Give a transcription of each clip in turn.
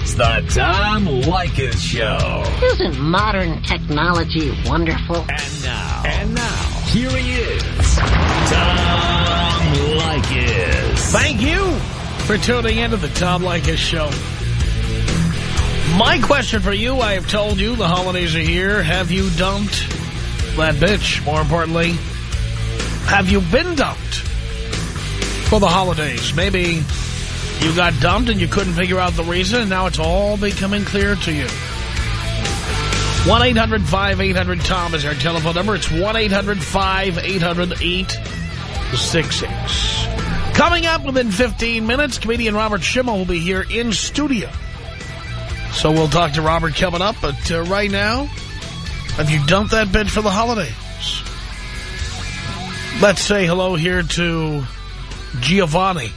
It's the Tom Leykis Show. Isn't modern technology wonderful? And now. And now. Here he is. Tom Leykis. Thank you for tuning into the Tom Leykis Show. My question for you, I have told you the holidays are here. Have you dumped that bitch? More importantly, have you been dumped for the holidays? Maybe you got dumped and you couldn't figure out the reason, and now it's all becoming clear to you. 1-800-5800-TOM is our telephone number. It's 1-800-5800-866. Coming up within 15 minutes, comedian Robert Schimmel will be here in studio. So we'll talk to Robert coming up, but uh, right now, have you dumped that bitch for the holidays? Let's say hello here to Giovanni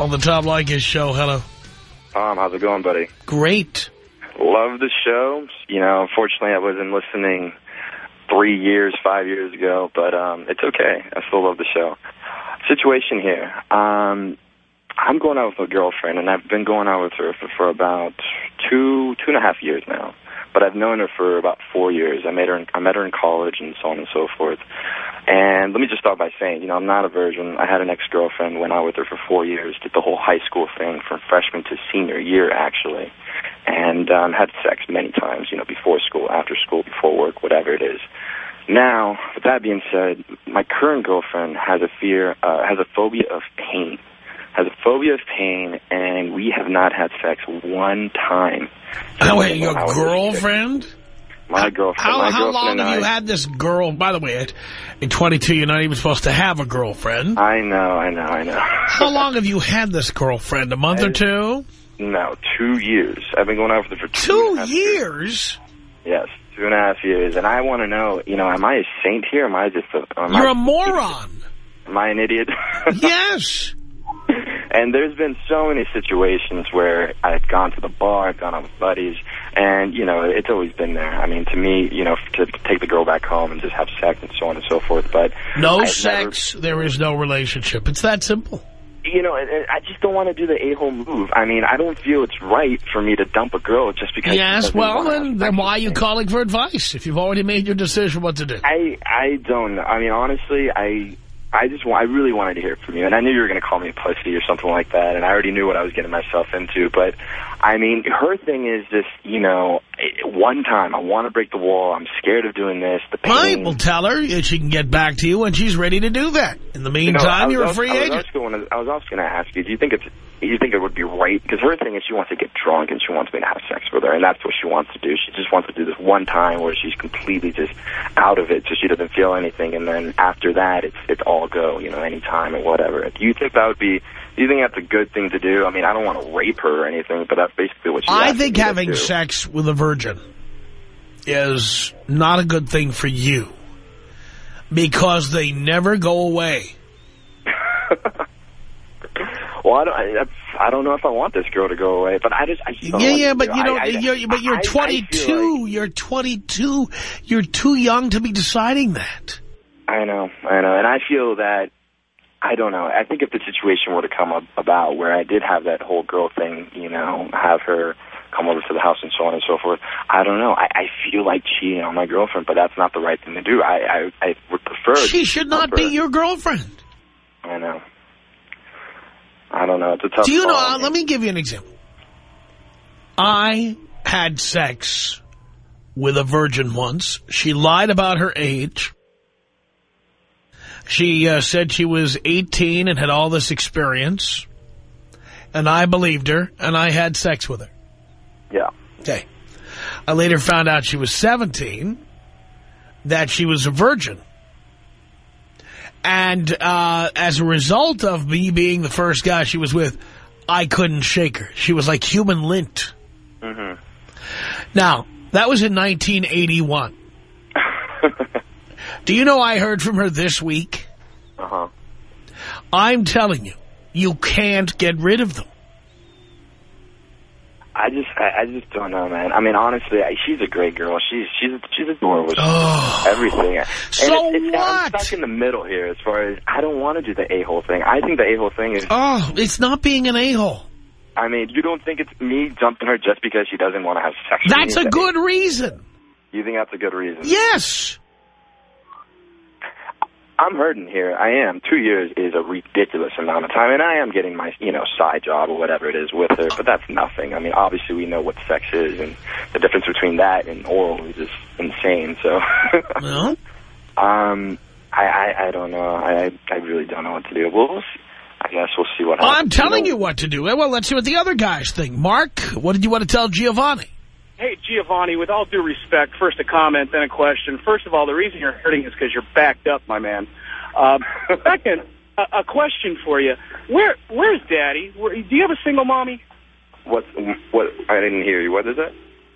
on the Tom Leykis show. Hello. Tom, how's it going, buddy? Great. Love the show. You know, unfortunately, I wasn't listening three years, five years ago, but um, it's okay. I still love the show. Situation here. Um, I'm going out with a girlfriend, and I've been going out with her for, for about two, two and a half years now. But I've known her for about four years. I met her, in, I met her in college, and so on and so forth. And let me just start by saying, you know, I'm not a virgin. I had an ex-girlfriend, went out with her for four years, did the whole high school thing from freshman to senior year, actually, and um, had sex many times, you know, before school, after school, before work, whatever it is. Now, with that being said, my current girlfriend has a fear, uh, has a phobia of pain has a phobia of pain, and we have not had sex one time. Oh, wait, your girlfriend? My girlfriend. How, my how girlfriend long have you had this girl? By the way, at, at 22, you're not even supposed to have a girlfriend. I know, I know, I know. How long have you had this girlfriend? A month or two? No, two years. I've been going out with her for two, Two half years? Yes, two and a half years. And I want to know, you know, am I a saint here? Am I just a... You're I, a moron. Am I an idiot? Yes. And there's been so many situations where I've gone to the bar, I've gone out with buddies, and, you know, it's always been there. I mean, to me, you know, to take the girl back home and just have sex and so on and so forth. But No I've sex, there is no relationship. It's that simple. you know, I just don't want to do the a-hole move. I mean, I don't feel it's right for me to dump a girl just because... Yes, well, then, then why are you calling for advice if you've already made your decision what to do? I I don't. I mean, honestly, I I just I really wanted to hear from you, and I knew you were going to call me a pussy or something like that, and I already knew what I was getting myself into. But I mean, her thing is just you know, eh, one time I want to break the wall. I'm scared of doing this. The pain. Right, well, tell her and she can get back to you when she's ready to do that. In the You meantime, was you're a free I was agent. also gonna- I was also going to ask you, do you think it's, you think it would be right? Because her thing is she wants to get drunk and she wants me to have sex with her, and that's what she wants to do. She just wants to do this one time where she's completely just out of it, so she doesn't feel anything, and then after that, it's it's all go, you know, anytime or whatever. Do you think that would be? Do you think that's a good thing to do? I mean, I don't want to rape her or anything, but that's basically what she's I think having sex with a virgin is not a good thing for you because they never go away. Well, I don't. I, I don't know if I want this girl to go away, but I just. I just Yeah, yeah, but you know, I- you're, but you're I- I 22. like- You're 22. You're too young to be deciding that. I know, I know, and I feel that I don't know. I think if the situation were to come up about where I did have that whole girl thing, you know, have her come over to the house and so on and so forth. I don't know. I, I feel like cheating on my girlfriend, but that's not the right thing to do. I I, I would prefer. She should not be your girlfriend. I don't know. It's a tough. Do you know, uh, let me give you an example. I had sex with a virgin once. She lied about her age. She uh, said she was 18 and had all this experience. And I believed her, and I had sex with her. Yeah. Okay. I later found out she was 17, that she was a virgin. And uh, as a result of me being the first guy she was with, I couldn't shake her. She was like human lint. hmm Now, that was in 1981. Do you know I heard from her this week? Uh huh. I'm telling you, you can't get rid of them. I just, I, I just don't know, man. I mean, honestly, I, she's a great girl. She's, she's, she's adorable. She's Oh. everything. And So it's, it's, I'm what? stuck in the middle here as far as I don't want to do the a-hole thing. I think the a-hole thing is Oh, it's not being an a-hole. I mean, you don't think it's me dumping her just because she doesn't want to have sex That's a good reason. You think that's a good reason? Yes. I'm hurting here. I am. Two years is a ridiculous amount of time, and I am getting my, you know, side job or whatever it is with her, but that's nothing. I mean, obviously we know what sex is, and the difference between that and oral is just insane, so... Well, um, I, I, I don't know. I, I really don't know what to do. We'll, we'll. I guess we'll see what happens. I'm telling know- you what to do. Well, let's see what the other guys think. Mark, what did you want to tell Giovanni? Hey, Giovanni, with all due respect, first a comment, then a question. First of all, the reason you're hurting is because you're backed up, my man. Um, second, a, a question for you. Where Where's Daddy? Where, do you have a single mommy? What, what, I didn't hear you. What is that?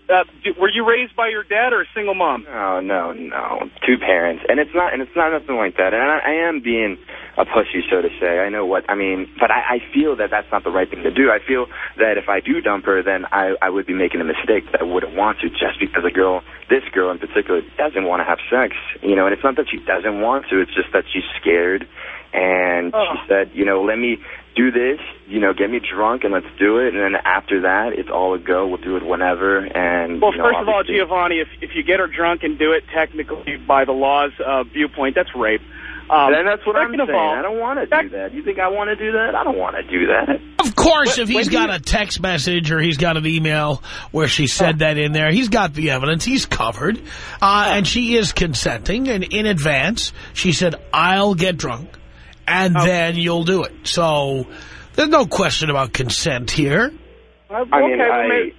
Uh, were you raised by your dad or a single mom? Oh no, no. Two parents, and it's not, and it's not nothing like that. And I, I am being a pussy, so to say. I know what I mean, but I, I feel that that's not the right thing to do. I feel that if I do dump her, then I, I would be making a mistake that I wouldn't want to, just because a girl, this girl in particular, doesn't want to have sex. You know, and it's not that she doesn't want to; it's just that she's scared. And Oh. she said, you know, let me do this, you know, get me drunk and let's do it. And then after that, it's all a go. We'll do it whenever. And Well, you know, first of all, Giovanni, if if you get her drunk and do it technically by the law's uh, viewpoint, that's rape. Um, Then that's what I'm saying. all- I don't want to do that. You think I want to do that? I don't want to do that. Of course, When- if he's got you- a text message or he's got an email where she said that in there, he's got the evidence. He's covered. Uh, and she is consenting. And in advance, she said, I'll get drunk and then you'll do it. So there's no question about consent here. Uh, I okay, mean, well, I... maybe-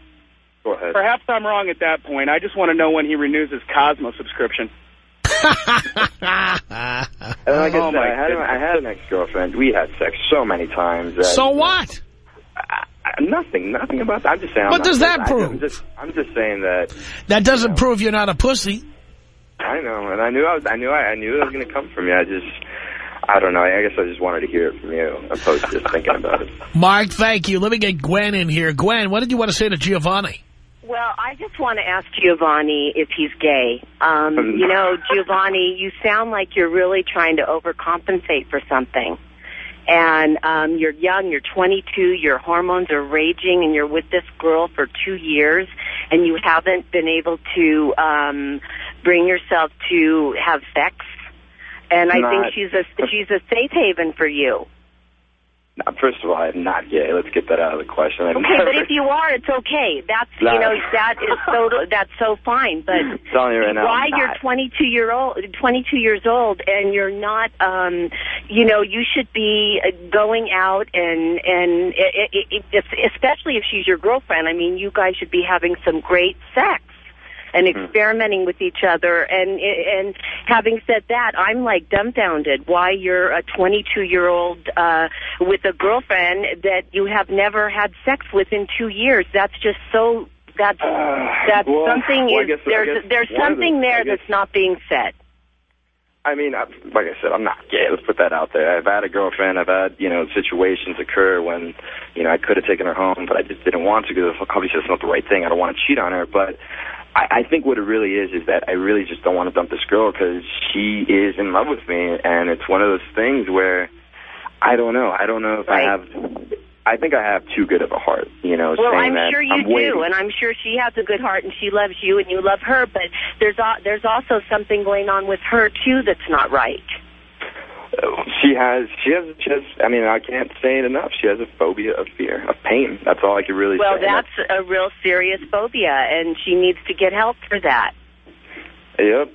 Go ahead. perhaps I'm wrong at that point. I just want to know when he renews his Cosmo subscription. And like I Oh, said, my I had, I had an ex-girlfriend. We had sex so many times. That, so what? I, I, nothing. Nothing about that. I'm just saying. What does that I, prove? I'm just, I'm just saying that That doesn't prove you're not a pussy. I know, and I knew I was. I knew I, I knew it was going to come from you. I just, I don't know. I guess I just wanted to hear it from you, opposed to just thinking about it. Mark, thank you. Let me get Gwen in here. Gwen, what did you want to say to Giovanni? Well, I just want to ask Giovanni if he's gay. Um, you know, Giovanni, you sound like you're really trying to overcompensate for something. And um, you're young, you're 22, your hormones are raging, and you're with this girl for two years, and you haven't been able to um, bring yourself to have sex. And I think she's a she's a safe haven for you. First of all, I'm not gay. Let's get that out of the question. I've Okay, but if you are, it's okay. That's you know that is so that's so fine. But telling you right now, why I'm you're not. 22 year old, 22 years old, and you're not, um, you know, you should be going out and and i i i if, especially if she's your girlfriend. I mean, you guys should be having some great sex and Hmm. experimenting with each other. And and having said that, I'm like dumbfounded why you're a 22 year old uh, with a girlfriend that you have never had sex with in two years. That's just so. That's that's well, something well, is guess- there's there's of the- something there guess- that's not being said. I mean, I, like I said, I'm not gay. Let's put that out there. I've had a girlfriend. I've had, you know, situations occur when, you know, I could have taken her home, but I just didn't want to because obviously it's not the right thing. I don't want to cheat on her. But I, I think what it really is is that I really just don't want to dump this girl because she is in love with me, and it's one of those things where I don't know. I don't know if Right. I have. I think I have too good of a heart, you know. Well, I'm sure you I'm do, waiting. and I'm sure she has a good heart, and she loves you, and you love her. But there's al- there's also something going on with her too that's not right. She has, she has, just. I mean, I can't say it enough. She has a phobia of fear, of pain. That's all I can really Well, say. Well, that's a real serious phobia, and she needs to get help for that. Yep.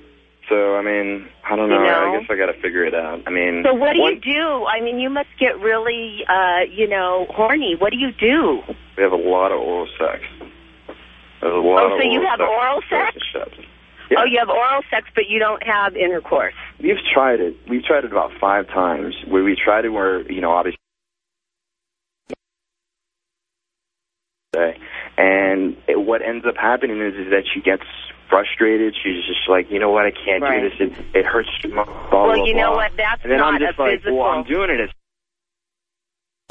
So I mean, I don't You know. know? I guess I got to figure it out. I mean, So what do one, you do? I mean, you must get really, uh, you know, horny. What do you do? We have a lot of oral sex. There's a lot Oh, of so you have sex oral sex? Yeah. Oh, you have oral sex, but you don't have intercourse. We've tried it. We've tried it about five times. Where we tried it, where you know, obviously. And it, what ends up happening is, is that she gets frustrated. She's just like, you know what, I can't Right. do this. It, it hurts. Blah, well, blah, you know blah. what? That's And then not I'm just a like, physical. well, I'm doing it as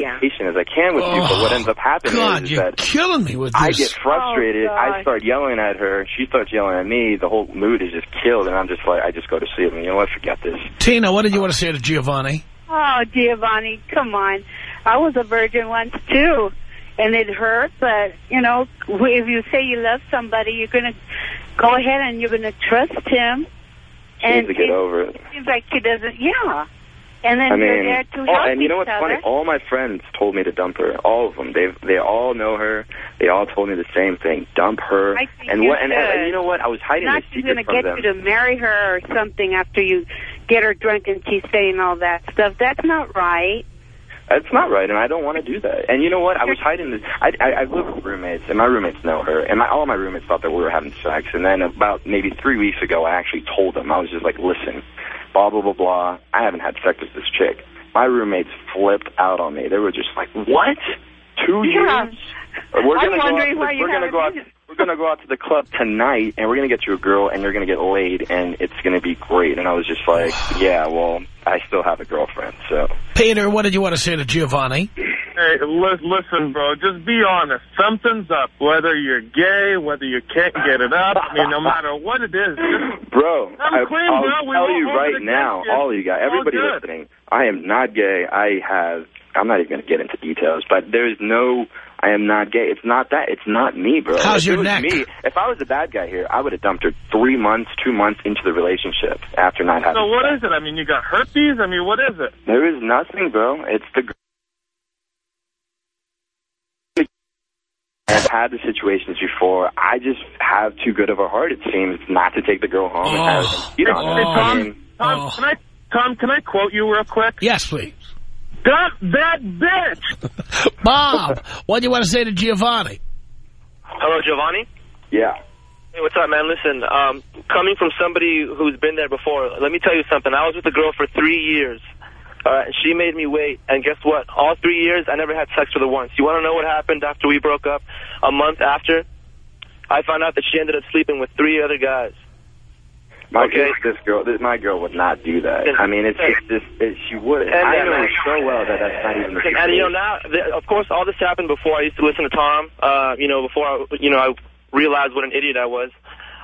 yeah. patient as I can with you. But what oh, ends up happening Oh, God, is, is you're that killing me with this. I get frustrated. Oh, I start yelling at her. She starts yelling at me. The whole mood is just killed, and I'm just like, I just go to sleep. And you know what? Forget this. Tina, what did you want to say to Giovanni? Oh, Giovanni, come on. I was a virgin once, too. and it hurt. But you know, if you say you love somebody, you're gonna go ahead and you're gonna trust him. She and needs to get it over it. seems like he doesn't. Yeah. And then I you're mean, there to oh, help and you know what's other. funny? All my friends told me to dump her. All of them. They they all know her. They all told me the same thing. Dump her. I think and you what? And, and you know what? I was hiding Not she's secret going to get you to marry her or something after you get her drunk and she's saying all that stuff. That's not right. It's not right, and I don't want to do that. And you know what? I was hiding this. I, I, I live with roommates, and my roommates know her, and my, all my roommates thought that we were having sex. And then about maybe three weeks ago, I actually told them. I was just like, listen, blah, blah, blah, blah. I haven't had sex with this chick. My roommates flipped out on me. They were just like, what? Two Yeah. years? We're I'm gonna go out wondering why you haven't go out. We're gonna go out to the club tonight, and we're gonna get you a girl, and you're gonna get laid, and it's gonna be great. And I was just like, yeah, well, I still have a girlfriend, so. Peter, what did you want to say to Giovanni? Hey, li- listen, bro, just be honest. Something's up. Whether you're gay, whether you can't get it up, I mean, no matter what it is, just Bro, I'm I, clean, I'll bro. We tell won't you right now, against all of you guys, everybody listening, I am not gay. I have, I'm not even going to get into details, but there's no, I am not gay. It's not that. It's not me, bro. How's if your it was neck? Me, if I was a bad guy here, I would have dumped her three months, two months into the relationship after not having So what sex. is it? I mean, you got herpes? I mean, what is it? There is nothing, bro. It's the. I've had the situations before. I just have too good of a heart, it seems, not to take the girl home. and have, Oh. you know, Oh. Hey, Tom, I mean, Tom, Oh. can I, Tom, can I quote you real quick? Yes, please. Dump that bitch! Bob, what do you want to say to Giovanni? Hello, Giovanni. yeah. Hey, what's up, man? Listen, um, coming from somebody who's been there before, let me tell you something. I was with a girl for three years. Uh, and she made me wait, and guess what? All three years, I never had sex with her once. You want to know what happened after we broke up? A month after, I found out that she ended up sleeping with three other guys. My Okay. this girl, this, my girl would not do that. I mean, it's just it, she would. And, I know so well that that's not even And, and you know now, the, of course, all this happened before I used to listen to Tom. Uh, you know, before I, you know I realized what an idiot I was.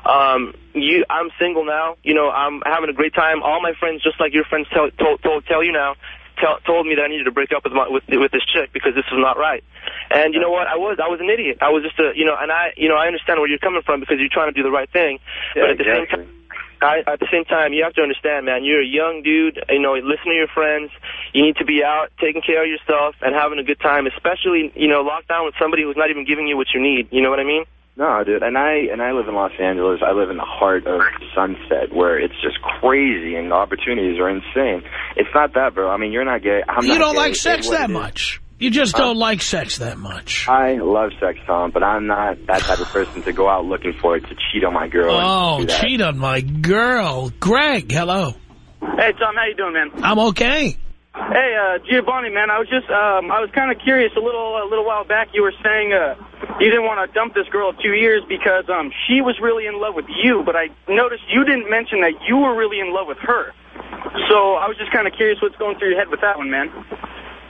Um, you, I'm single now. You know, I'm having a great time. All my friends, just like your friends, tell told, told tell you now, tell, told me that I needed to break up with my with with this chick because this was not right. And you know what? I was I was an idiot. I was just a you know, and I you know I understand where you're coming from because you're trying to do the right thing. Yeah, but at the same time. I, at the same time, you have to understand, man, you're a young dude, you know, listen to your friends. You need to be out taking care of yourself and having a good time, especially, you know, locked down with somebody who's not even giving you what you need. You know what I mean? No, dude, and I and I live in Los Angeles. I live in the heart of Sunset, where it's just crazy and the opportunities are insane. It's not that, bro. I mean, you're not gay. I'm you not don't gay. like sex that much. You just don't like sex that much. I love sex, Tom, but I'm not that type of person to go out looking for it to cheat on my girl. Oh, and do that. cheat on my girl. Greg, hello. Hey, Tom, how you doing, man? I'm okay. Hey, uh, Giovanni, man, I was just, um, I was kind of curious. A little, a little while back, you were saying uh, you didn't want to dump this girl two years because um, she was really in love with you. But I noticed you didn't mention that you were really in love with her. So I was just kind of curious what's going through your head with that one, man.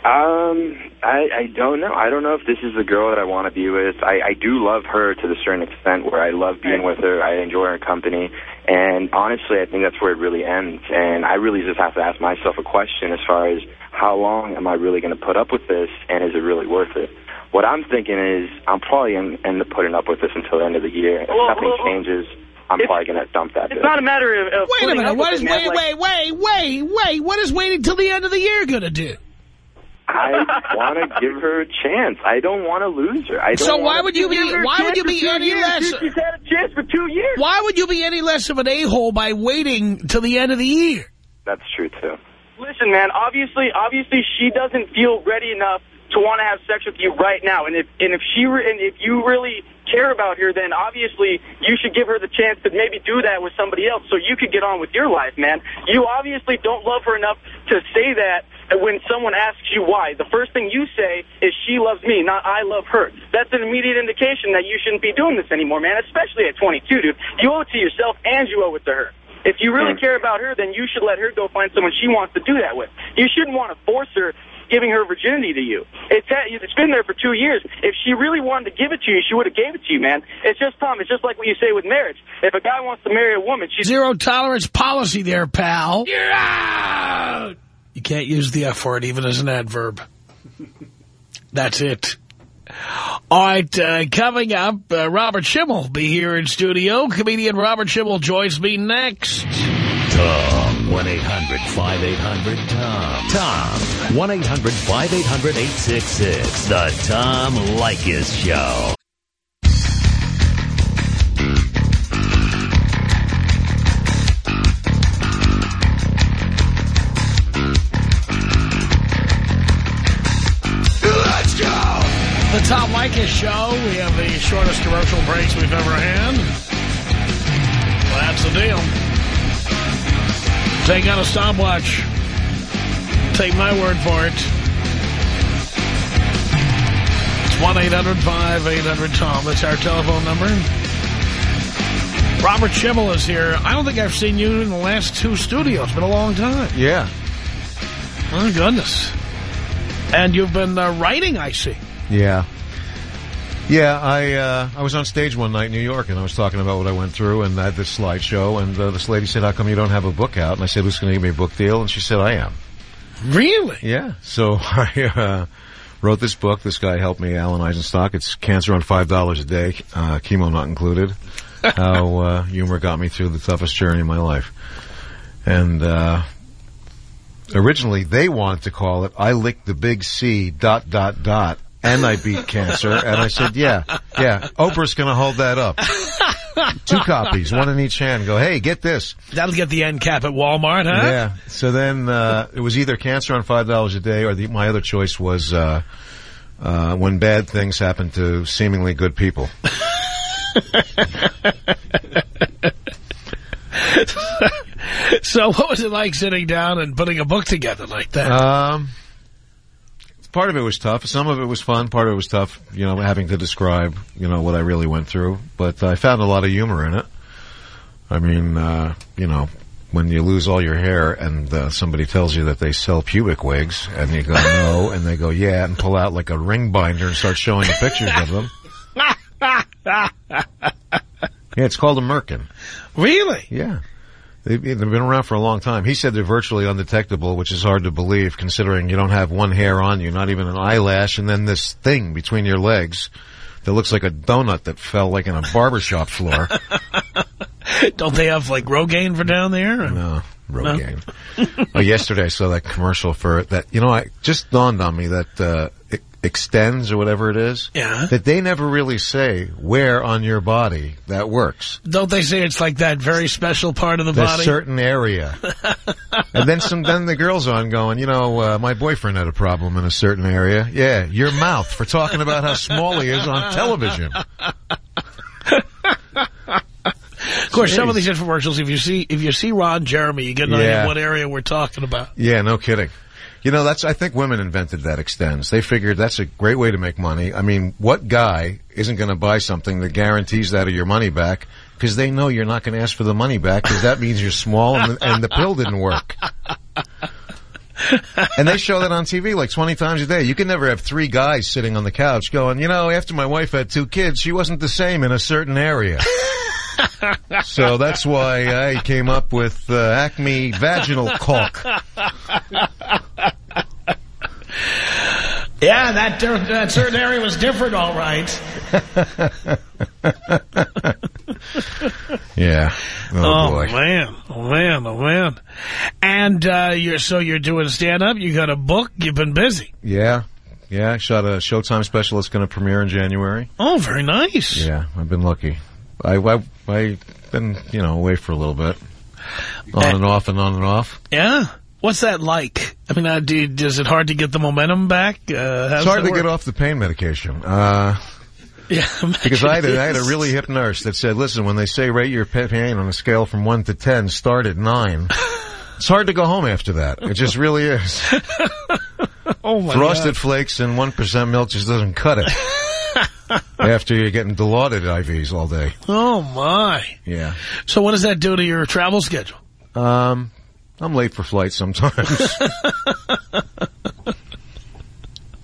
Um, I, I don't know. I don't know if this is the girl that I want to be with. I, I do love her to the certain extent where I love being with her. I enjoy her company. And honestly, I think that's where it really ends. And I really just have to ask myself a question as far as how long am I really going to put up with this and is it really worth it? What I'm thinking is I'm probably going to end up putting up with this until the end of the year. If Well, nothing well, changes, I'm it's- probably going to dump that It's bitch. not a matter of, of Wait a minute. up What with is it, man. wait, Like- wait, wait, wait, wait? What is waiting till the end of the year going to do? I want to give her a chance. I don't want to lose her. I don't So why wanna- would you be? Her Why would you be any years, less? dude. She's had a chance for two years. Why would you be any less of an a-hole by waiting till the end of the year? That's true, too. Listen, man. Obviously, obviously, she doesn't feel ready enough to want to have sex with you right now. And if and if she re- and if you really care about her, then obviously you should give her the chance to maybe do that with somebody else, so you could get on with your life, man. You obviously don't love her enough to say that when someone asks you why. The first thing you say is she loves me, not I love her. That's an immediate indication that you shouldn't be doing this anymore, man. Especially at 22, dude. You owe it to yourself and you owe it to her. If you really hmm. care about her, then you should let her go find someone she wants to do that with. You shouldn't want to force her giving her virginity to you. It's uh, it's been there for two years. If she really wanted to give it to you, she would have gave it to you, man. It's just Tom. It's just like what you say with marriage. If a guy wants to marry a woman, she's Zero tolerance policy there, pal. You're out. You can't use the F word even as an adverb. That's it. All right, uh, coming up, uh, Robert Schimmel will be here in studio. Comedian Robert Schimmel joins me next. Tom. 1-800-5800-TOM. Tom. 1-800-5800-866. The Tom Leykis Show. The Tom Leykis Show. We have the shortest commercial breaks we've ever had. Well, that's the deal. Take out a stopwatch. Take my word for it. It's 1-800-5800-TOM. That's our telephone number. Robert Schimmel is here. I don't think I've seen you in the last two studios. It's been a long time. Yeah. My goodness. And you've been uh, writing, I see. Yeah. Yeah, I uh, I was on stage one night in New York, and I was talking about what I went through, and I had this slideshow, and uh, this lady said, how come you don't have a book out? And I said, who's going to give me a book deal? And she said, I am. Really? Yeah. So I uh, wrote this book. This guy helped me, Alan Eisenstock. It's Cancer on $5 a Day, uh, chemo not included. How uh, humor got me through the toughest journey of my life. And uh, originally they wanted to call it I licked the big C dot dot dot and I beat cancer. And I said, yeah, yeah, Oprah's going to hold that up. Two copies, one in each hand. Go, hey, get this. That'll get the end cap at Walmart, huh? Yeah. So then uh, it was either cancer on five dollars a day, or the, my other choice was uh, uh, when bad things happen to seemingly good people. so what was it like sitting down and putting a book together like that? Um, part of it was tough. Some of it was fun. Part of it was tough, you know, having to describe, you know, what I really went through. But I found a lot of humor in it. I mean, uh, you know, when you lose all your hair and uh, somebody tells you that they sell pubic wigs and you go, no, and they go, yeah, and pull out like a ring binder and start showing you pictures of them. Yeah, it's called a merkin. Really? Yeah. They've, been around for a long time. He said they're virtually undetectable, which is hard to believe considering you don't have one hair on you, not even an eyelash, and then this thing between your legs that looks like a donut that fell like in a barbershop floor. Don't they have like Rogaine for down there? Or? No, Rogaine. oh, yesterday I saw that commercial for it that, you know, I just dawned on me that, uh, it Extenze or whatever it is. Yeah. That they never really say where on your body that works. Don't they say it's like that very special part of the The body? certain area. and then some, then the girl's on going, you know, uh, my boyfriend had a problem in a certain area. Yeah, your mouth for talking about how small he is on television. Of course, some of these infomercials, if you see if you see Ron Jeremy, you get an idea Yeah. what area we're talking about. Yeah, no kidding. You know, that's, I think women invented that Extenze. They figured that's a great way to make money. I mean, what guy isn't going to buy something that guarantees that of your money back? Because they know you're not going to ask for the money back because that means you're small and the, and the pill didn't work. and they show that on TV like 20 times a day. You can never have three guys sitting on the couch going, you know, after my wife had two kids, she wasn't the same in a certain area. so that's why I came up with uh, Acme Vaginal Caulk. Yeah, that that certain area was different, all right. Yeah. Oh, boy. man, oh man, oh man. And uh, you're so you're doing stand up. You got a book. You've been busy. Yeah. Yeah, I shot a Showtime special that's going to premiere in January. Oh, very nice. Yeah, I've been lucky. I, I, I've been, you know, away for a little bit. On and off and on and off. Yeah. What's that like? I mean, uh, do is it hard to get the momentum back? Uh, It's hard to get off the pain medication. Uh, Yeah, because I had, a, I had a really hip nurse that said, listen, when they say rate your pain on a scale from 1 to 10, start at 9. It's hard to go home after that. It just really is. oh my Frosted God. Flakes and 1% milk just doesn't cut it. after you're getting Dilaudid IVs all day. Oh my. Yeah. So what does that do to your travel schedule? Um, I'm late for flights sometimes.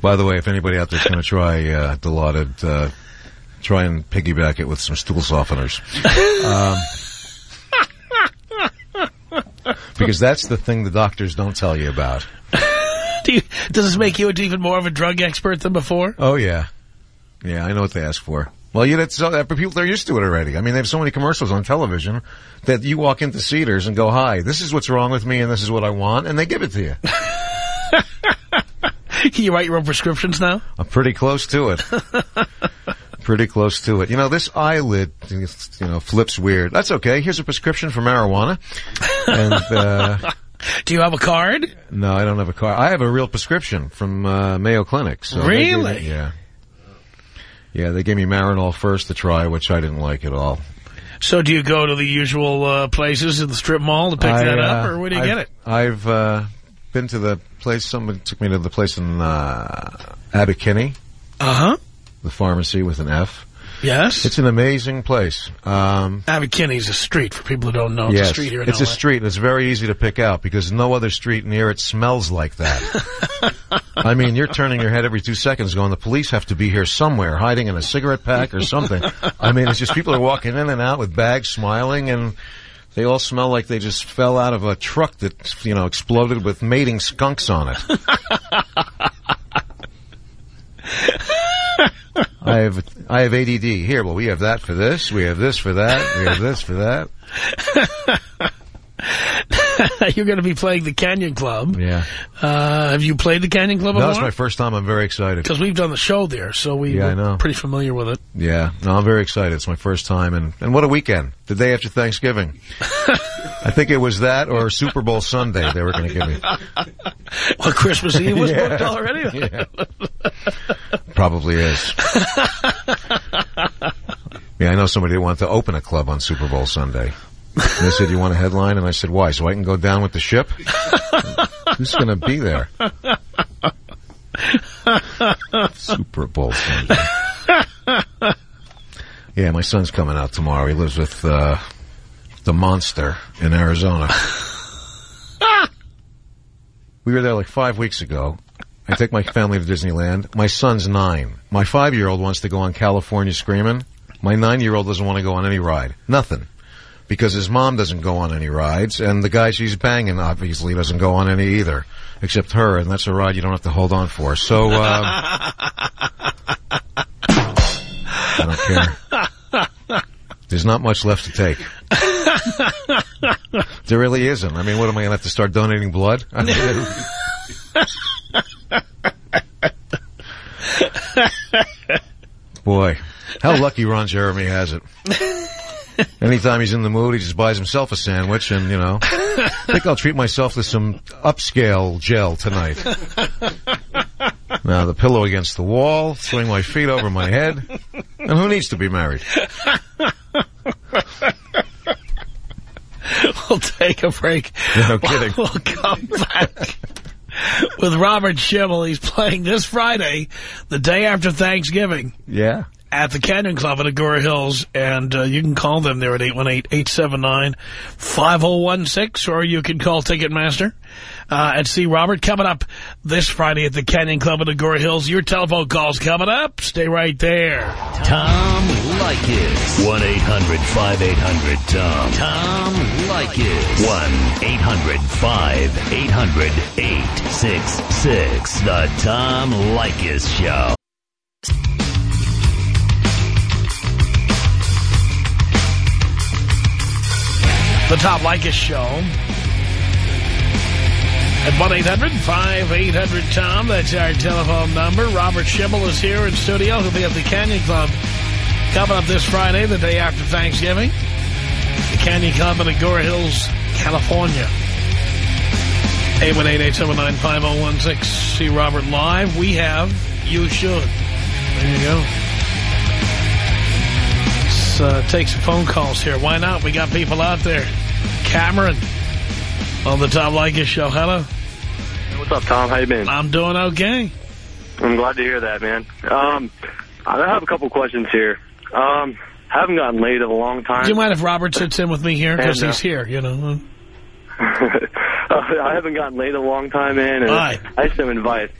By the way, if anybody out there's going to try uh, Dilaudid, uh, try and piggyback it with some stool softeners. Um, because that's the thing the doctors don't tell you about. Do you, does this make you even more of a drug expert than before? Oh yeah, Yeah, I know what they ask for. Well, you that's so that people they're used to it already. I mean, they have so many commercials on television that you walk into Cedars and go, "Hi, this is what's wrong with me, and this is what I want," and they give it to you. Can you write your own prescriptions now? I'm pretty close to it. pretty close to it. You know, this eyelid, you know, flips weird. That's okay. Here's a prescription for marijuana. And, uh, Do you have a card? no, I don't have a card. I have a real prescription from, uh, Mayo Clinic. So they gave me- Really? yeah. Yeah, they gave me Marinol first to try, which I didn't like at all. So do you go to the usual uh, places in the strip mall to pick I, that up, uh, or where do you I've- get it? I've, uh, been to the place, someone took me to the place in, uh, Abercrombie, Uh-huh. the pharmacy with an F. Yes. It's an amazing place. Um, Abercrombie's a street for people who don't know. It's yes, a street here in it's LA. a street, and it's very easy to pick out because no other street near it smells like that. I mean, you're turning your head every two seconds, going, "The police have to be here somewhere, hiding in a cigarette pack or something." I mean, it's just people are walking in and out with bags, smiling, and they all smell like they just fell out of a truck that you know exploded with mating skunks on it. I have ADD here. Well, we have that for this. We have this for that. We have this for that. You're going to be playing the Canyon Club. Yeah. Uh, have you played the Canyon Club before? was my first time. I'm very excited. Because we've done the show there, so we, Yeah, I we're know. pretty familiar with it. Yeah, no, I'm very excited. It's my first time, and and what a weekend! The day after Thanksgiving. I think it was that or Super Bowl Sunday they were going to give me. Well, Christmas Eve was Yeah. booked already. Yeah. Probably is. Yeah, I know somebody that wanted to open a club on Super Bowl Sunday. And they said, "You want a headline?" And I said, "Why? So I can go down with the ship? Who's going to be there?" Super Bowl Sunday. Yeah, my son's coming out tomorrow. He lives with uh, the monster in Arizona. we were there like five weeks ago. I take my family to Disneyland. My son's nine. My five-year-old wants to go on California Screaming. My nine-year-old doesn't want to go on any ride. Nothing. Because his mom doesn't go on any rides, and the guy she's banging obviously doesn't go on any either. Except her, and that's a ride you don't have to hold on for. So, um, I don't care. There's not much left to take. there really isn't. I mean, what am I going to have to start donating blood? Boy, how lucky Ron Jeremy has it. Anytime he's in the mood, he just buys himself a sandwich, and you know, I think I'll treat myself to some upscale gel tonight. Now the pillow against the wall, swing my feet over my head, and who needs to be married? We'll take a break. No kidding. We'll come back with Robert Schimmel. He's playing this Friday, the day after Thanksgiving, Yeah. At the Canyon Club at Agoura Hills. And uh, you can call them there at 818-879-5016, or you can call Ticketmaster uh, and see Robert coming up this Friday at the Canyon Club at Agoura Hills. Your telephone calls coming up. Stay right there. Tom Leykis. 1-800-5800-TOM. Tom Leykis. 1-800-5800-866. The Tom Leykis Show. The Tom Leykis Show. At 1-800-5800-TOM. That's our telephone number. Robert Schimmel is here in studio. He'll be at the Canyon Club coming up this Friday, the day after Thanksgiving. The Canyon Club in Agoura Hills, California. 818-879-5016. See Robert live. We have You Should. There you go. Let's uh, take some phone calls here. Why not? We got people out there. Cameron on the Tom Leykis show. Hello. What's up, Tom? How you been? I'm doing okay. I'm glad to hear that, man. Um, I have a couple questions here. Um, haven't gotten laid in a long time. Do you mind if Robert sits in with me here? Because uh, he's here, you know. I haven't gotten laid in a long time, man. And Why? I have some advice.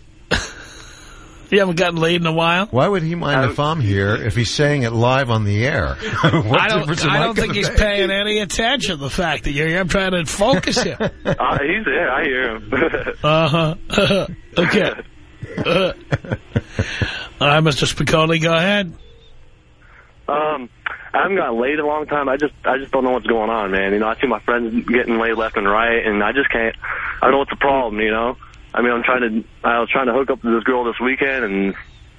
You haven't gotten laid in a while? Why would he mind if I'm here if he's saying it live on the air? what I don't, I don't gonna think he's make? paying any attention to the fact that you're here. I'm trying to focus him. Uh, he's there. I hear him. Uh-huh. okay. Uh, All right, Mr. Spicoli, go ahead. Um, I haven't gotten laid in a long time. I just, I just don't know what's going on, man. You know, I see my friends getting laid left and right, and I just can't. I don't know what's the problem. You know, I mean, I'm trying to, I was trying to hook up with this girl this weekend, and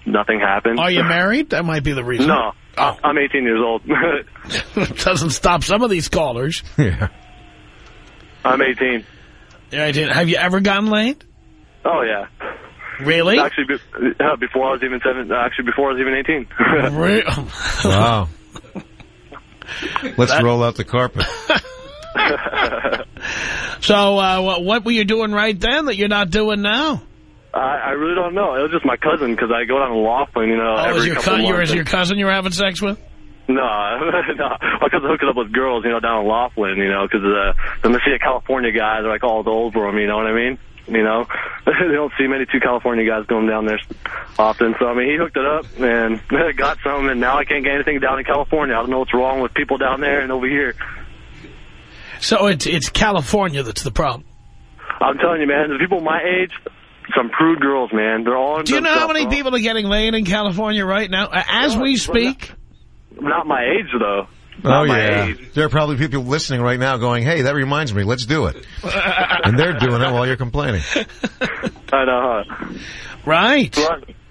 nothing happened. Are you married? That might be the reason. No, Oh. I'm 18 years old. Doesn't stop some of these callers. Yeah. I'm 18. Yeah, I did. Have you ever gotten laid? Oh yeah. Really? Actually, be, uh, before I was even seven. uh, Actually, before I was even 18. Re- Wow. Let's roll out the carpet. so, uh, what, what were you doing right then that you're not doing now? I, I really don't know. It was just my cousin because I go down to Laughlin, you know, Oh, every is your, couple months. your cousin you're having sex with? No, no. My cousin hooks up with girls, you know, down in Laughlin, you know, because uh, the Messiah California guys are like all over them, you know what I mean? You know, they don't see many two California guys going down there often. So, I mean, he hooked it up and got some, and now I can't get anything down in California. I don't know what's wrong with people down there and over here. So it's it's California that's the problem. I'm telling you, man, the people my age, some prude girls, man. They're all. Do you know how many people are getting laid in California right now? As we speak? Not my age, though. Oh, Not my yeah. age. There are probably people listening right now going, hey, that reminds me, let's do it. and they're doing it while you're complaining. I know. Huh? Right.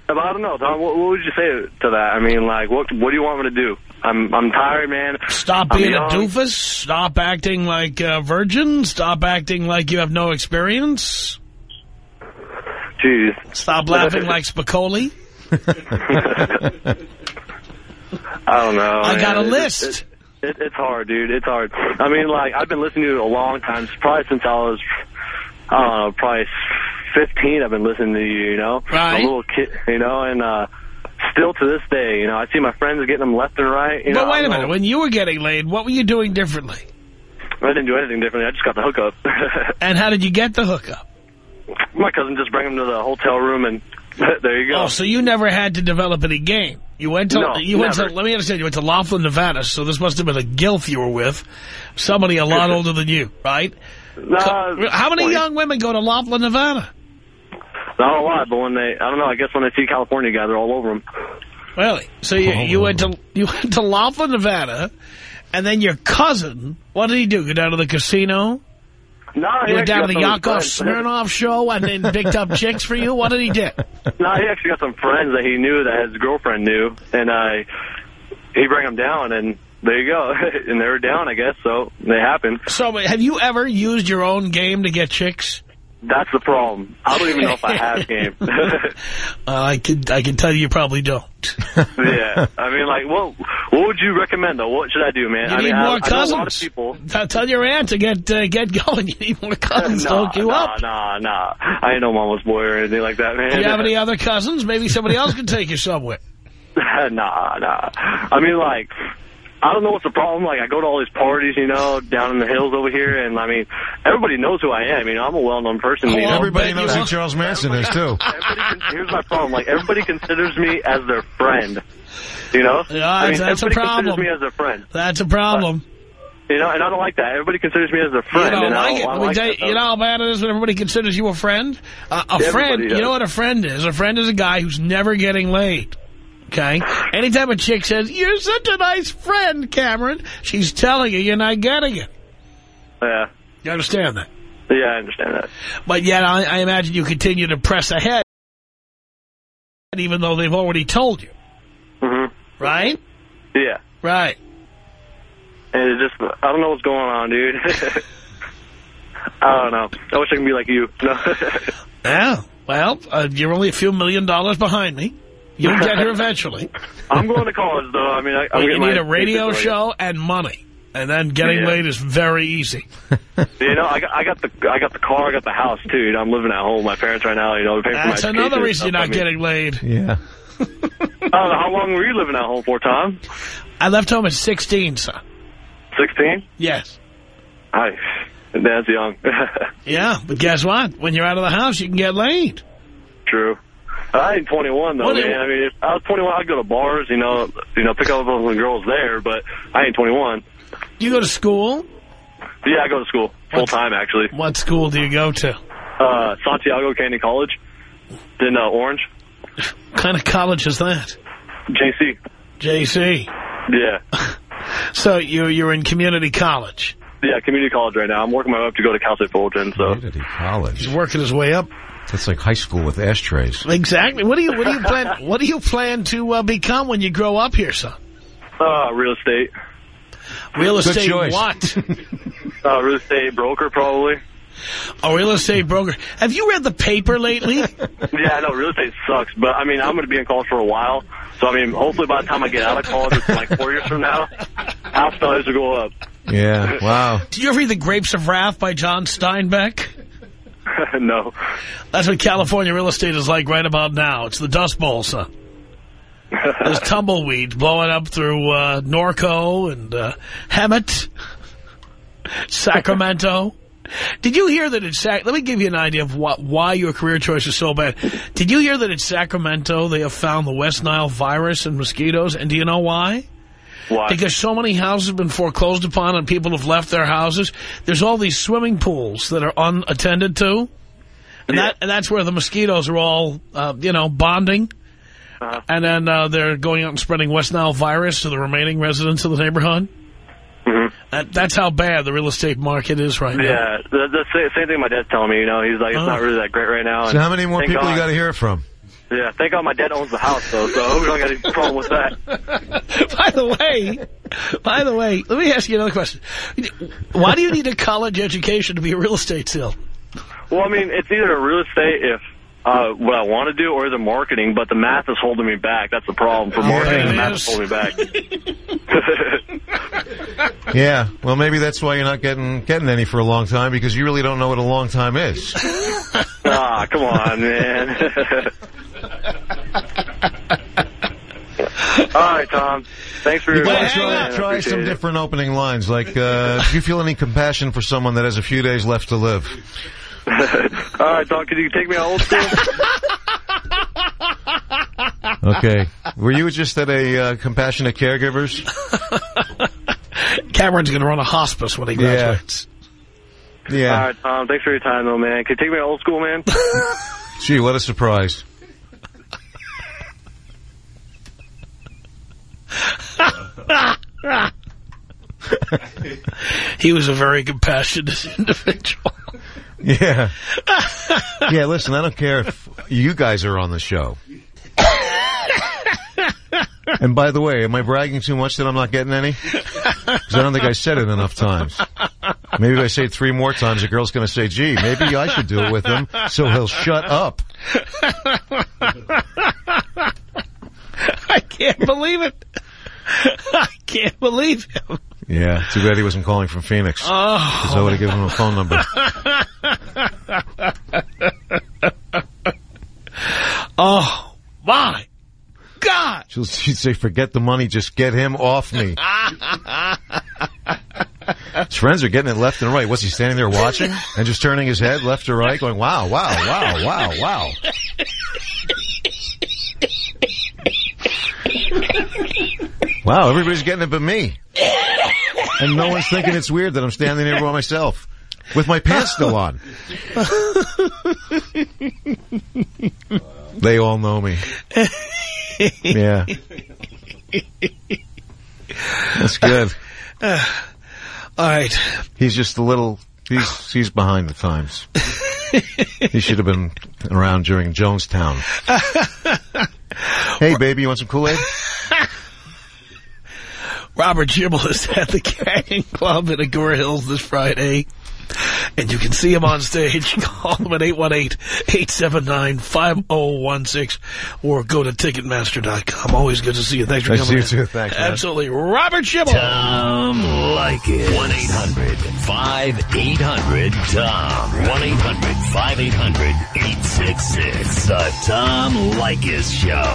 I don't know, Tom. What, what would you say to that? I mean, like, what what do you want me to do? I'm I'm tired, man. Stop I'm being a um, doofus. Stop acting like a virgin. Stop acting like you have no experience. Jeez. Stop laughing like Spicoli. I don't know. I man. got a It- list. It, it, it's hard, dude. It's hard. I mean, like, I've been listening to you a long time. Probably since I was, I don't know, probably 15. I've been listening to you. You know, Right. a little kid. You know, and uh, still to this day, you know, I see my friends getting them left and right. You know, but wait a minute. know. When you were getting laid, what were you doing differently? I didn't do anything differently. I just got the hookup. And how did you get the hookup? my cousin just bring them to the hotel room, and there you go. Oh, so you never had to develop any game. You went to No, you went to let me understand. You went to Laughlin, Nevada. So this must have been a gilf you were with, somebody a lot older than you, right? Nah, How many 20. young women go to Laughlin, Nevada? Not a lot, but when they, I don't know, I guess when they see California guys, they're all over them. Really? So you, Oh. you went to you went to Laughlin, Nevada, and then your cousin. What did he do? Go down to the casino? No, he You went down to the Yakov. Smirnoff show and then picked up chicks for you? What did he do? No, he actually got some friends that he knew that his girlfriend knew, and uh, he bring them down, and there you go. and they were down, I guess, so they happened. So have you ever used your own game to get chicks? That's the problem. I don't even know if I have game. Uh, I can I can tell you you probably don't. yeah, I mean, like, what what would you recommend though? What should I do, man? You I need mean, more I, I know a cousins. lot of people. Tell- Tell your aunt to get uh, get going. You need more cousins to nah, hook you nah, up. nah, nah. I ain't no mama's boy or anything like that, man. Do you have any other cousins? Maybe somebody else can take you somewhere. nah, nah. I mean, like, I don't know what's the problem. Like, I go to all these parties, you know, down in the hills over here, and I mean, everybody knows who I am. You know, I'm a well-known person. you know? Everybody knows who Charles Manson is, too. Everybody here's my problem. Like, everybody considers me as their friend. You know? Yeah, I mean, that's a everybody problem. considers me as their friend. That's a problem. You know, and I don't like that. Everybody considers me as a friend. you don't and I like it. don't, I Let don't like tell you, that, know how bad it is when everybody considers you a friend? Uh, a Everybody friend, does. you know what a friend is? A friend is a guy who's never getting laid. Okay? Anytime a chick says, you're such a nice friend, Cameron, she's telling you you're not getting it. Yeah. You understand that? Yeah, I understand that. But yet, I, I imagine you continue to press ahead, even though they've already told you. Mm -hmm. Right? Yeah. Right. And it just, I don't know what's going on, dude. I don't know. I wish I could be like you. No. Yeah. Well, uh, you're only a few million dollars behind me. You'll get here eventually. I'm going to college, though. I mean, I, I'm Well, you need a radio thesis show and money. And then getting Yeah. laid is very easy. You know, I got, I got the, I got the car, I got the house too. You know, I'm living at home with my parents right now. You know, paying That's for my another education reason you're and not stuff. getting laid. Yeah. I, don't know how long were you living at home for, Tom? I left home at 16, son. Sixteen. Yes. Hi. That's young. Yeah, but guess what? When you're out of the house, you can get laid. True. I ain't 21 though, What man. I mean, if I was 21, I'd go to bars, you know, you know, pick up on the girls there. But I ain't 21. Do you go to school? Yeah, I go to school full time actually. What school do you go to? Uh, Santiago Canyon College then uh, Orange. kind of college is that? JC. JC. Yeah. So you, you're in community college. Yeah, community college right now. I'm working my way up to go to Cal State Fullerton, so. Community college. He's working his way up. That's like high school with ashtrays. Exactly. What do you what do you plan what do you plan to uh, become when you grow up here, son? Uh, real estate. Real Good estate choice. what? Uh, real estate broker, probably. A real estate broker. Have you read the paper lately? Yeah, I know, real estate sucks, but I mean, I'm going to be in college for a while. So, I mean, hopefully by the time I get out of college, it's like four years from now, house values will go up. Yeah, wow. Did you ever read The Grapes of Wrath by John Steinbeck? no. That's what California real estate is like right about now. It's the Dust Bowl, son. There's tumbleweeds blowing up through uh, Norco and uh, Hemet, Sacramento. Did you hear that it's Sac... Let me give you an idea of what, why your career choice is so bad. Did you hear that in Sacramento they have found the West Nile virus and mosquitoes? And do you know why? Why? Because so many houses have been foreclosed upon and people have left their houses. There's all these swimming pools that are unattended to. And that and that's where the mosquitoes are all, uh, you know, bonding. Uh-huh. And then uh, they're going out and spreading West Nile virus to the remaining residents of the neighborhood. That, that's how bad the real estate market is right now. Yeah, the, the sa- same thing my dad's telling me, you know, he's like, it's Oh. not really that great right now. So and how many more thank people you got to hear from? Yeah, thank God my dad owns the house, though, so I hope we don't got any problem with that. by the way, by the way, let me ask you another question. Why do you need a college education to be a real estate sale? Well, I mean, it's either real estate if uh, what I want to do or the marketing, but the math is holding me back. That's the problem. For marketing, it the math is. is holding me back. Yeah, well, maybe that's why you're not getting getting any for a long time because you really don't know what a long time is. ah, come on, man. All right, Tom. Thanks for your Well, advice, try, try some it. different opening lines. Like, uh, do you feel any compassion for someone that has a few days left to live? All right, Don, Can you take me out old school? Okay. Were you just at a uh, compassionate caregivers? Cameron's going to run a hospice when he graduates. Yeah. All right, Tom. Thanks for your time, though, man. Can you take me out old school, man? Gee, what a surprise. he was a very compassionate individual. Yeah. Yeah, listen, I don't care if you guys are on the show. And by the way, am I bragging too much that I'm not getting any? Because I don't think I said it enough times. Maybe if I say it three more times, the girl's going to say, gee, maybe I should do it with him so he'll shut up. I can't believe it. I can't believe him. Yeah, too bad he wasn't calling from Phoenix. Oh. Because I would have given him a phone number. oh, my God. She'll, she'd say, forget the money, just get him off me. His friends are getting it left and right. What's he standing there watching and just turning his head left to right going, wow, wow, wow, wow, wow. Wow, everybody's getting it but me. And no one's thinking it's weird that I'm standing there by myself with my pants still on. They all know me. Yeah. That's good. all right. He's just a little, he's, he's behind the times. he should have been around during Jonestown. Hey baby, you want some Kool-Aid? Robert Schimmel is at the Canyon Club in Agoura Hills this Friday. And you can see him on stage. Call him at 818-879-5016 or go to Ticketmaster.com. Always good to see you. Thanks for Nice to coming see you in. too. Thanks, man. Absolutely. Robert Schimmel. Tom Leykis. 1-800-5800-TOM. 1-800-5800-866. The Tom Leykis Show.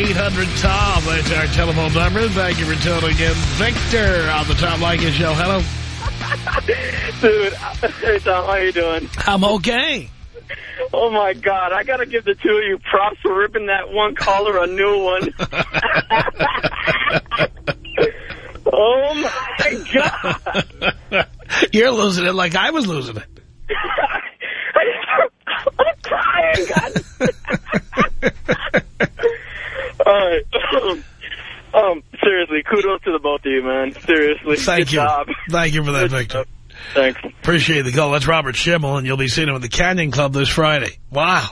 1-800-5800-TOM. That's our telephone number. Thank you for tuning in. Victor on the Tom Leykis Show. Hello. Dude, hey Tom, how you doing? I'm okay. Oh, my God. I got to give the two of you props for ripping that one caller a new one. oh, my God. You're losing it like I was losing it. I'm crying, God. All right. um, seriously, kudos to the both of you, man. Seriously. Thank Good you. Job. Thank you for that, Victor. Thanks. Appreciate the call. That's Robert Schimmel, and you'll be seeing him at the Canyon Club this Friday. Wow.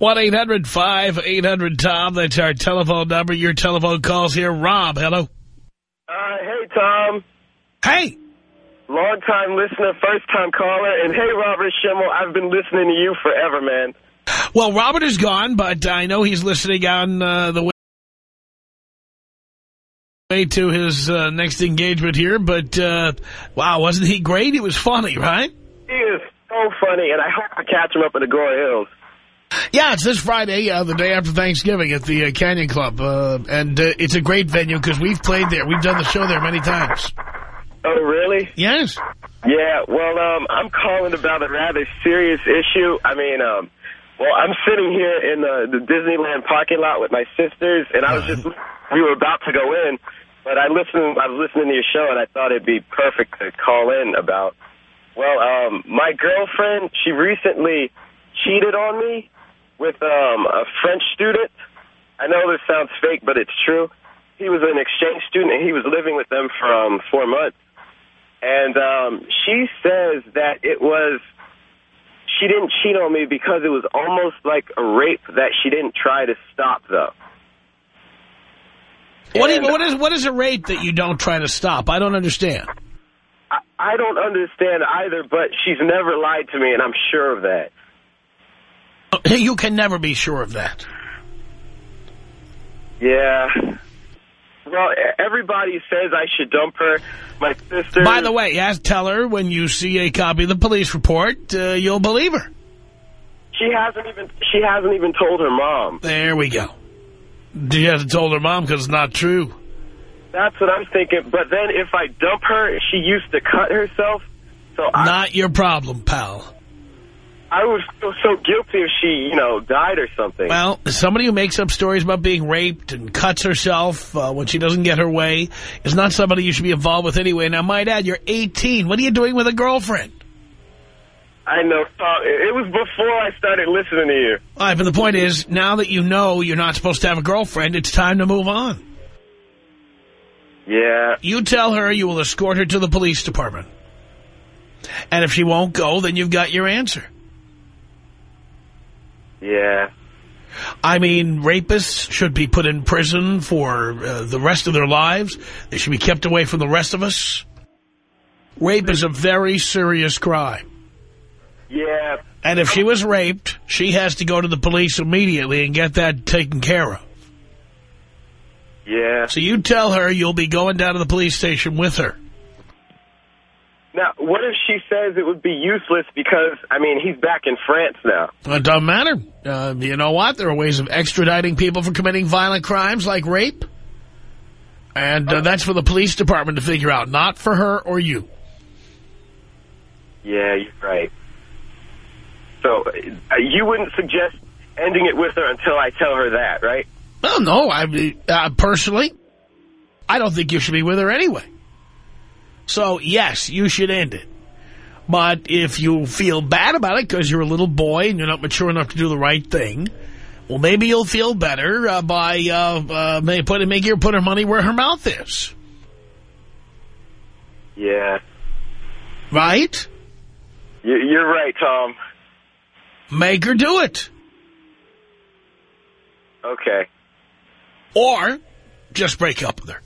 1-800-5800-TOM. That's our telephone number. Your telephone calls here. Rob, hello. Uh, hey, Tom. Hey. Long-time listener, first-time caller. And hey, Robert Schimmel, I've been listening to you forever, man. Well, Robert is gone, but I know he's listening on uh, the way to his uh, next engagement here. But, uh, wow, wasn't he great? He was funny, right? He is so funny, and I hope I catch him up in the Agoura Hills. Yeah, it's this Friday, uh, the day after Thanksgiving at the uh, Canyon Club. Uh, and uh, it's a great venue because we've played there. We've done the show there many times. Oh, really? Yes. Yeah, well, um, I'm calling about a rather serious issue. I mean, um, well, I'm sitting here in the, the Disneyland parking lot with my sisters, and I was just, we were about to go in, but I listened, I was listening to your show, and I thought it'd be perfect to call in about, well, um, my girlfriend, she recently cheated on me with um, a French student. I know this sounds fake, but it's true. He was an exchange student, and he was living with them for um, four months. And um, she says that it was, she didn't cheat on me because it was almost like a rape that she didn't try to stop, though. What, you, what is what is a rape that you don't try to stop? I don't understand. I, I don't understand either, but she's never lied to me, and I'm sure of that. Oh, you can never be sure of that. Yeah. Well, everybody says I should dump her. My sister... By the way, ask, tell her when you see a copy of the police report, uh, you'll believe her. She hasn't even she hasn't even told her mom. There we go. She hasn't told her mom because it's not true. That's what I'm thinking. But then if I dump her, she used to cut herself. So I, Not your problem, pal. I would feel so guilty if she, you know, died or something. Well, somebody who makes up stories about being raped and cuts herself uh, when she doesn't get her way is not somebody you should be involved with anyway. Now, my dad, you're 18. What are you doing with a girlfriend? I know. It it was before I started listening to you. All right, but the point is, now that you know you're not supposed to have a girlfriend, it's time to move on. Yeah. You tell her you will escort her to the police department. And if she won't go, then you've got your answer. Yeah. I mean, rapists should be put in prison for uh, the rest of their lives. They should be kept away from the rest of us. Rape is a very serious crime. Yeah. And if she was raped, she has to go to the police immediately and get that taken care of. Yeah. So you tell her you'll be going down to the police station with her. Now, what if she says it would be useless because, I mean, he's back in France now. It doesn't matter. Uh, you know what? There are ways of extraditing people for committing violent crimes like rape. And uh, that's for the police department to figure out, not for her or you. Yeah, you're right. So, uh, you wouldn't suggest ending it with her until I tell her that, right? Well, no, I uh, personally, I don't think you should be with her anyway. So, yes, you should end it. But if you feel bad about it because you're a little boy and you're not mature enough to do the right thing, well, maybe you'll feel better uh, by uh, uh, may put make her put her money where her mouth is, Yeah. right? You're right, Tom. Make her do it, Okay. or just break up with her.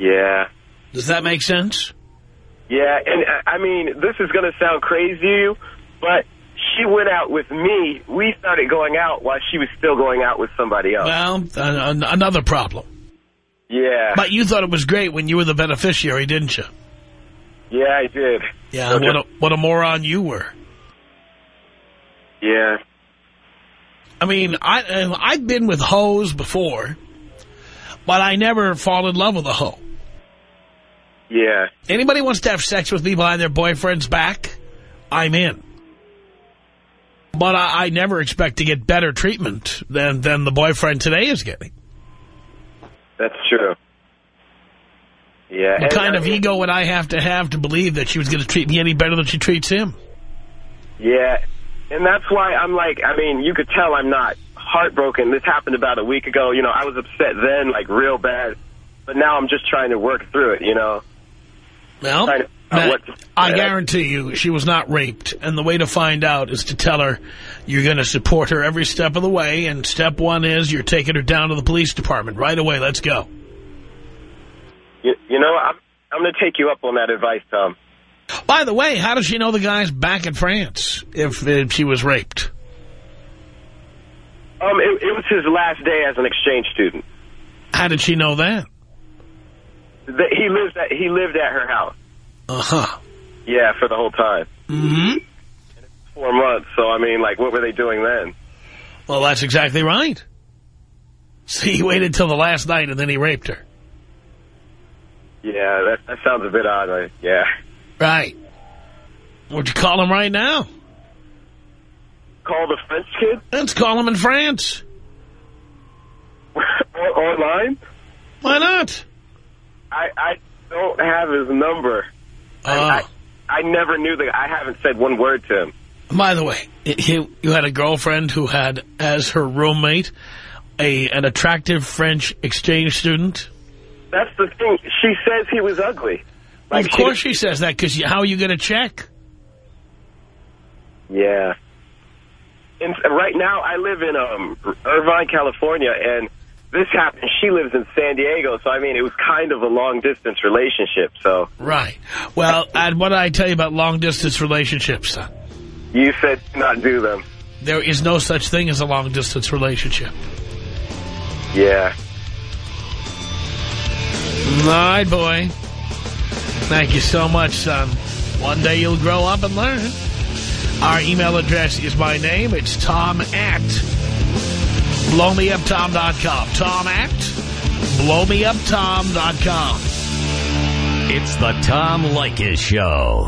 Yeah. Does that make sense? Yeah, and uh, I mean, this is going to sound crazy to you, but she went out with me. We started going out while she was still going out with somebody else. Well, an- another problem. Yeah. But you thought it was great when you were the beneficiary, didn't you? Yeah, I did. Yeah, So what a, what a moron you were. yeah. I mean, I, uh, I've been with hoes before, but I never fall in love with a hoe. Yeah. Anybody wants to have sex with me behind their boyfriend's back, I'm in. But I, I never expect to get better treatment than, than the boyfriend today is getting. That's true. Yeah. What and, kind I of mean, ego would I have to have to believe that she was going to treat me any better than she treats him? Yeah. And that's why I'm like, I mean, you could tell I'm not heartbroken. This happened about a week ago. You know, I was upset then, like, real bad. But now I'm just trying to work through it, you know? Well, Matt, what I guarantee you she was not raped. And the way to find out is to tell her you're going to support her every step of the way. And step one is you're taking her down to the police department right away. Let's go. You, you know, I'm, I'm going to take you up on that advice, Tom. By the way, how does she know the guy's back in France if, if she was raped? Um, it, it was his last day as an exchange student. How did she know that? The, he lives at he lived at her house. Uh-huh. Yeah, for the whole time. Mm-hmm. Four months. So I mean, like, what were they doing then? Well, that's exactly right. See, he waited till the last night and then he raped her. Yeah, that that sounds a bit odd. Right? Yeah. Right. Would you call him right now? Call the French kid Let's call him in France. Online. Why not? I I don't have his number. I, Oh. I I never knew that. I haven't said one word to him. By the way, you, you had a girlfriend who had as her roommate a an attractive French exchange student? That's the thing. She says he was ugly. of course she says that, because how are you going to check? Yeah. And right now, I live in um, Irvine, California, and this happened. She lives in San Diego, so I mean, it was kind of a long distance relationship. So Right. Well, and what did I tell you about long-distance relationships, son? you said not do them. There is no such thing as a long-distance relationship. Yeah. All right, boy. Thank you so much, son. One day you'll grow up and learn. Our email address is my name. It's tom at blowmeuptom.com. Tom at blowmeuptom.com. It's the Tom Leykis Show.